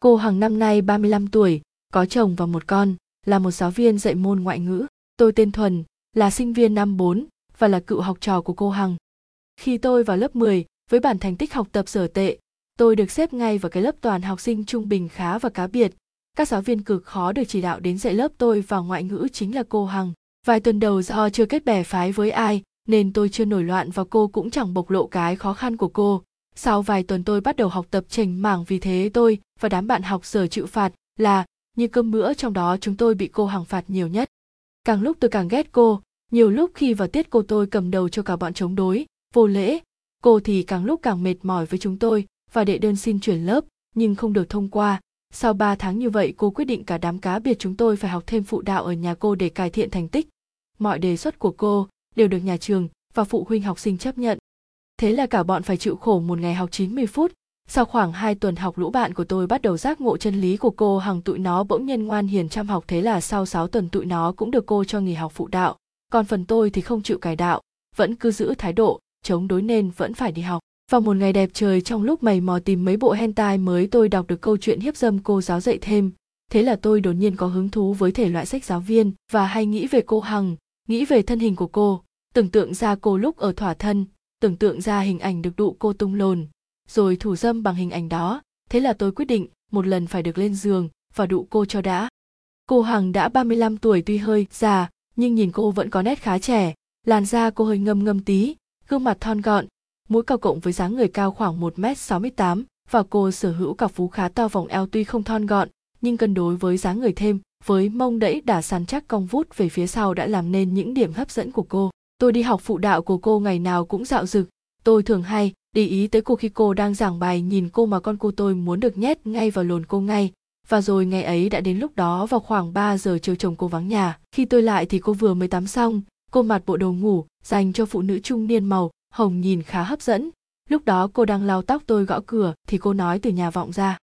Cô Hằng năm nay 35 tuổi, có chồng và một con, là một giáo viên dạy môn ngoại ngữ. Tôi tên Thuần, là sinh viên năm 4 và là cựu học trò của cô Hằng. Khi tôi vào lớp 10, với bản thành tích học tập sở tệ, tôi được xếp ngay vào cái lớp toàn học sinh trung bình khá và cá biệt. Các giáo viên cực khó được chỉ đạo đến dạy lớp tôi vào ngoại ngữ chính là cô Hằng. Vài tuần đầu do chưa kết bè phái với ai, nên tôi chưa nổi loạn và cô cũng chẳng bộc lộ cái khó khăn của cô. Sau vài tuần tôi bắt đầu học tập chỉnh mảng vì thế tôi và đám bạn học sở chịu phạt là như cơm bữa trong đó chúng tôi bị cô Hằng phạt nhiều nhất. Càng lúc tôi càng ghét cô, nhiều lúc khi vào tiết cô tôi cầm đầu cho cả bọn chống đối, vô lễ. Cô thì càng lúc càng mệt mỏi với chúng tôi và đệ đơn xin chuyển lớp nhưng không được thông qua. Sau 3 tháng như vậy cô quyết định cả đám cá biệt chúng tôi phải học thêm phụ đạo ở nhà cô để cải thiện thành tích. Mọi đề xuất của cô đều được nhà trường và phụ huynh học sinh chấp nhận. Thế là cả bọn phải chịu khổ một ngày học 90 phút. Sau khoảng 2 tuần học lũ bạn của tôi bắt đầu giác ngộ chân lý của cô hằng tụi nó bỗng nhiên ngoan hiền chăm học thế là sau 6 tuần tụi nó cũng được cô cho nghỉ học phụ đạo. Còn phần tôi thì không chịu cải đạo, vẫn cứ giữ thái độ, chống đối nên vẫn phải đi học. Vào một ngày đẹp trời trong lúc mày mò tìm mấy bộ hentai mới tôi đọc được câu chuyện hiếp dâm cô giáo dạy thêm. Thế là tôi đột nhiên có hứng thú với thể loại sách giáo viên và hay nghĩ về cô Hằng, nghĩ về thân hình của cô, tưởng tượng ra cô lúc ở thỏa thân, tưởng tượng ra hình ảnh được đụ cô tung lồn, rồi thủ dâm bằng hình ảnh đó. Thế là tôi quyết định một lần phải được lên giường và đụ cô cho đã. Cô Hằng đã 35 tuổi tuy hơi già, nhưng nhìn cô vẫn có nét khá trẻ, làn da cô hơi ngâm ngâm tí, gương mặt thon gọn, mũi cao cộng với dáng người cao khoảng 1m68 và cô sở hữu cặp vú khá to vòng eo tuy không thon gọn, nhưng cân đối với dáng người thêm, với mông đẫy đà săn chắc cong vút về phía sau đã làm nên những điểm hấp dẫn của cô. Tôi đi học phụ đạo của cô ngày nào cũng dạo dực, tôi thường hay để ý tới cô khi cô đang giảng bài nhìn cô mà con cô tôi muốn được nhét ngay vào lồn cô ngay. Và rồi ngày ấy đã đến lúc đó vào khoảng 3 giờ chiều chồng cô vắng nhà. Khi tôi lại thì cô vừa mới tắm xong, cô mặc bộ đồ ngủ dành cho phụ nữ trung niên màu hồng nhìn khá hấp dẫn lúc đó cô đang lau tóc tôi gõ cửa thì cô nói từ nhà vọng ra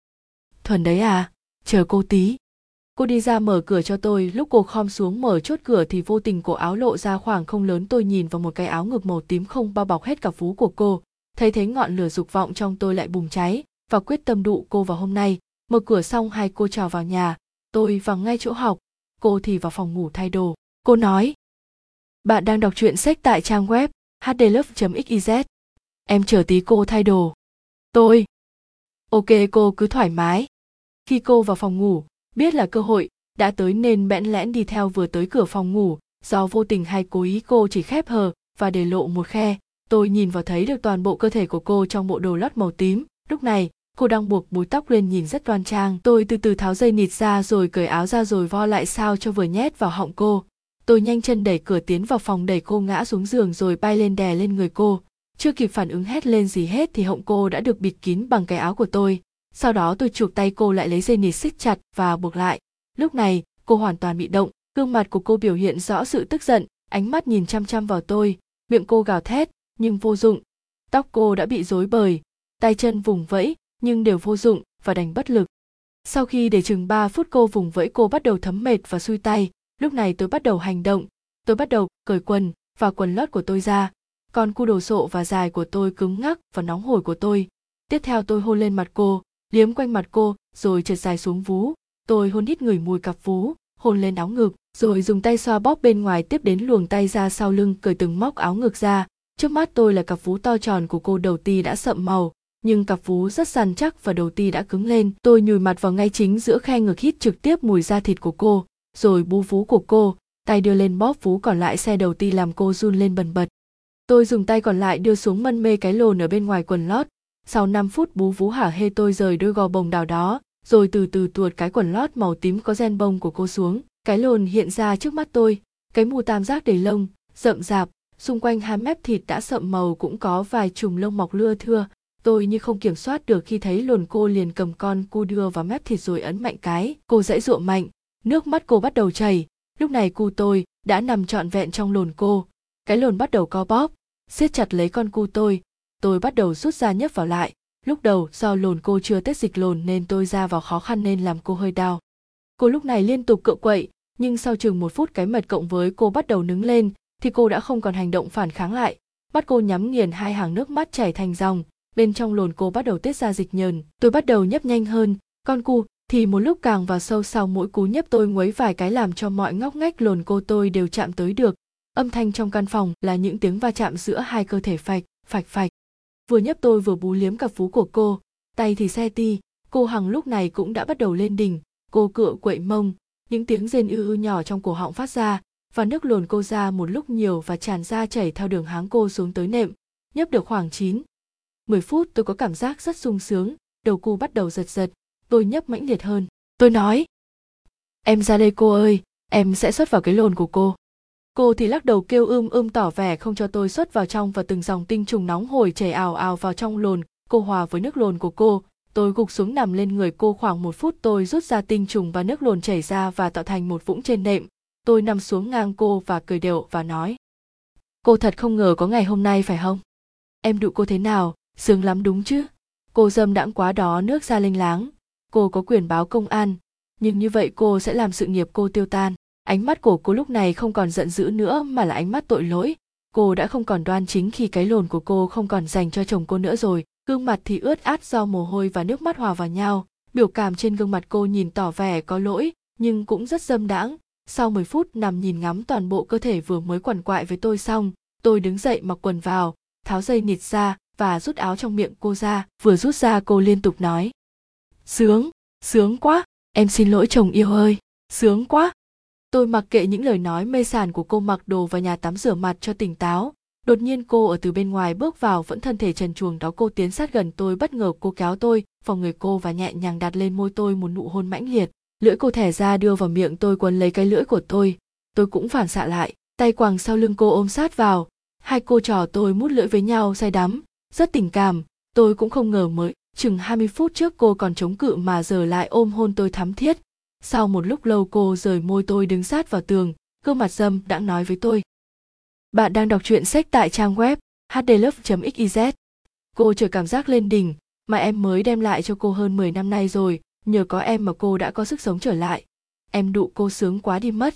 thuần đấy à chờ cô tí cô đi ra mở cửa cho tôi lúc cô khom xuống mở chốt cửa thì vô tình cổ áo lộ ra khoảng không lớn tôi nhìn vào một cái áo ngực màu tím không bao bọc hết cả vú của cô thấy thế ngọn lửa dục vọng trong tôi lại bùng cháy và quyết tâm đụ cô vào hôm nay mở cửa xong hai cô trào vào nhà tôi vào ngay chỗ học cô thì vào phòng ngủ thay đồ cô nói bạn đang đọc truyện sách tại trang web hdlove.xyz. Em chờ tí cô thay đồ. Tôi. Ok cô cứ thoải mái. Khi cô vào phòng ngủ, biết là cơ hội, đã tới nên bẽn lẽn đi theo vừa tới cửa phòng ngủ, do vô tình hay cố ý cô chỉ khép hờ và để lộ một khe. Tôi nhìn vào thấy được toàn bộ cơ thể của cô trong bộ đồ lót màu tím. Lúc này, cô đang buộc búi tóc lên nhìn rất đoan trang. Tôi từ từ tháo dây nịt ra rồi cởi áo ra rồi vo lại sao cho vừa nhét vào họng cô tôi nhanh chân đẩy cửa tiến vào phòng đẩy cô ngã xuống giường rồi bay lên đè lên người cô chưa kịp phản ứng hét lên gì hết thì họng cô đã được bịt kín bằng cái áo của tôi sau đó tôi chụp tay cô lại lấy dây nịt xích chặt và buộc lại. Lúc này, cô hoàn toàn bị động, gương mặt của cô biểu hiện rõ sự tức giận, ánh mắt nhìn chăm chăm vào tôi, miệng cô gào thét, nhưng vô dụng. Tóc cô đã bị rối bời, tay chân vùng vẫy, nhưng đều vô dụng và đành bất lực. Sau khi để chừng 3 phút cô vùng vẫy, cô bắt đầu thấm mệt và xuôi tay. Lúc này tôi bắt đầu hành động. Tôi bắt đầu cởi quần và quần lót của tôi ra. Còn cu đồ sộ và dài của tôi cứng ngắc và nóng hổi của tôi. Tiếp theo tôi hôn lên mặt cô liếm quanh mặt cô, rồi trượt dài xuống vú. Tôi hôn hít người mùi cặp vú, hôn lên áo ngực, rồi dùng tay xoa bóp bên ngoài tiếp đến luồng tay ra sau lưng, cởi từng móc áo ngực ra. Trước mắt tôi là cặp vú to tròn của cô đầu ti đã sậm màu, nhưng cặp vú rất săn chắc và đầu ti đã cứng lên. Tôi nhùi mặt vào ngay chính giữa khe ngực hít trực tiếp mùi da thịt của cô, rồi bú vú của cô, tay đưa lên bóp vú còn lại xe đầu ti làm cô run lên bần bật. Tôi dùng tay còn lại đưa xuống mân mê cái lồn ở bên ngoài quần lót sau 5 phút bú vú hả hê tôi rời đôi gò bồng đào đó, rồi từ từ tuột cái quần lót màu tím có gen bông của cô xuống. Cái lồn hiện ra trước mắt tôi, cái mù tam giác đầy lông, rậm rạp, xung quanh hai mép thịt đã sậm màu cũng có vài chùm lông mọc lưa thưa. Tôi như không kiểm soát được khi thấy lồn cô liền cầm con cu đưa vào mép thịt rồi ấn mạnh cái. Cô dãy ruộng mạnh, nước mắt cô bắt đầu chảy. Lúc này cu tôi đã nằm trọn vẹn trong lồn cô. Cái lồn bắt đầu co bóp, siết chặt lấy con cu tôi tôi bắt đầu rút ra nhấp vào lại. Lúc đầu, do lồn cô chưa tết dịch lồn nên tôi ra vào khó khăn nên làm cô hơi đau. Cô lúc này liên tục cựa quậy, nhưng sau chừng một phút cái mật cộng với cô bắt đầu nứng lên, thì cô đã không còn hành động phản kháng lại. Bắt cô nhắm nghiền hai hàng nước mắt chảy thành dòng. Bên trong lồn cô bắt đầu tiết ra dịch nhờn. Tôi bắt đầu nhấp nhanh hơn. Con cu, thì một lúc càng vào sâu sau mỗi cú nhấp tôi nguấy vài cái làm cho mọi ngóc ngách lồn cô tôi đều chạm tới được. Âm thanh trong căn phòng là những tiếng va chạm giữa hai cơ thể phạch phạch phạch vừa nhấp tôi vừa bú liếm cặp phú của cô. Tay thì xe ti, cô hằng lúc này cũng đã bắt đầu lên đỉnh. Cô cựa quậy mông, những tiếng rên ư ư nhỏ trong cổ họng phát ra, và nước lồn cô ra một lúc nhiều và tràn ra chảy theo đường háng cô xuống tới nệm. Nhấp được khoảng 9. 10 phút tôi có cảm giác rất sung sướng, đầu cu bắt đầu giật giật, tôi nhấp mãnh liệt hơn. Tôi nói, em ra đây cô ơi, em sẽ xuất vào cái lồn của cô cô thì lắc đầu kêu ưm ưm tỏ vẻ không cho tôi xuất vào trong và từng dòng tinh trùng nóng hổi chảy ào ào vào trong lồn. Cô hòa với nước lồn của cô. Tôi gục xuống nằm lên người cô khoảng một phút tôi rút ra tinh trùng và nước lồn chảy ra và tạo thành một vũng trên nệm. Tôi nằm xuống ngang cô và cười đều và nói, cô thật không ngờ có ngày hôm nay, phải không? Em đụ cô thế nào? Sướng lắm đúng chứ? Cô dâm đãng quá đó nước ra lênh láng. Cô có quyền báo công an. Nhưng như vậy cô sẽ làm sự nghiệp cô tiêu tan ánh mắt của cô lúc này không còn giận dữ nữa mà là ánh mắt tội lỗi. Cô đã không còn đoan chính khi cái lồn của cô không còn dành cho chồng cô nữa rồi. Gương mặt thì ướt át do mồ hôi và nước mắt hòa vào nhau. Biểu cảm trên gương mặt cô nhìn tỏ vẻ có lỗi, nhưng cũng rất dâm đãng. Sau 10 phút nằm nhìn ngắm toàn bộ cơ thể vừa mới quằn quại với tôi xong, tôi đứng dậy mặc quần vào, tháo dây nịt ra và rút áo trong miệng cô ra, vừa rút ra cô liên tục nói. Sướng sướng quá, em xin lỗi chồng yêu ơi, sướng quá tôi mặc kệ những lời nói mê sảng của cô mặc đồ vào nhà tắm rửa mặt cho tỉnh táo. Đột nhiên cô ở từ bên ngoài bước vào vẫn thân thể trần truồng đó cô tiến sát gần tôi bất ngờ cô kéo tôi vào người cô và nhẹ nhàng đặt lên môi tôi một nụ hôn mãnh liệt. Lưỡi cô thẻ ra đưa vào miệng tôi quấn lấy cái lưỡi của tôi. Tôi cũng phản xạ lại, tay quàng sau lưng cô ôm sát vào. Hai cô trò tôi mút lưỡi với nhau say đắm, rất tình cảm. Tôi cũng không ngờ mới, chừng 20 phút trước cô còn chống cự mà giờ lại ôm hôn tôi thắm thiết sau một lúc lâu cô rời môi tôi đứng sát vào tường, gương mặt dâm đã nói với tôi. Bạn đang đọc truyện sách tại trang web hdlove.xyz cô chờ cảm giác lên đỉnh, mà em mới đem lại cho cô hơn 10 năm nay rồi, nhờ có em mà cô đã có sức sống trở lại. Em đụ cô sướng quá đi mất.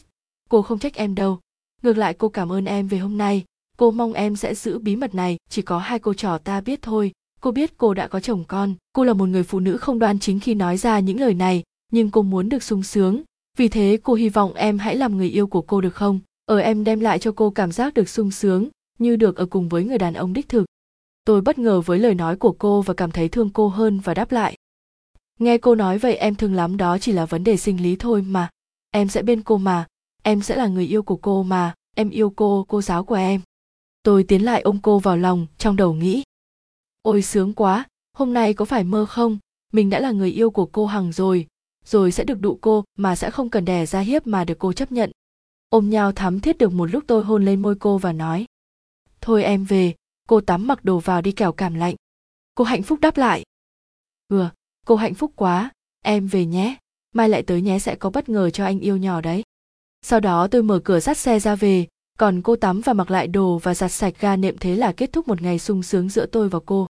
Cô không trách em đâu. Ngược lại cô cảm ơn em về hôm nay. Cô mong em sẽ giữ bí mật này, chỉ có hai cô trò ta biết thôi. Cô biết cô đã có chồng con. Cô là một người phụ nữ không đoan chính khi nói ra những lời này nhưng cô muốn được sung sướng. Vì thế, cô hy vọng em hãy làm người yêu của cô được không? Ở em đem lại cho cô cảm giác được sung sướng, như được ở cùng với người đàn ông đích thực. Tôi bất ngờ với lời nói của cô và cảm thấy thương cô hơn và đáp lại. Nghe cô nói vậy, em thương lắm, đó chỉ là vấn đề sinh lý thôi mà. Em sẽ bên cô mà. Em sẽ là người yêu của cô mà. Em yêu cô cô giáo của em. Tôi tiến lại ôm cô vào lòng, trong đầu nghĩ. Ôi, sướng quá. Hôm nay có phải mơ không? Mình đã là người yêu của cô hằng rồi rồi sẽ được đụ cô mà sẽ không cần đè ra hiếp mà được cô chấp nhận. Ôm nhau thắm thiết được một lúc tôi hôn lên môi cô và nói, thôi em về, cô tắm mặc đồ vào đi kẻo cảm lạnh. Cô hạnh phúc đáp lại. Vừa cô hạnh phúc quá, em về nhé. Mai lại tới nhé sẽ có bất ngờ cho anh yêu nhỏ đấy. Sau đó tôi mở cửa dắt xe ra về, còn cô tắm và mặc lại đồ và giặt sạch ga nệm thế là kết thúc một ngày sung sướng giữa tôi và cô.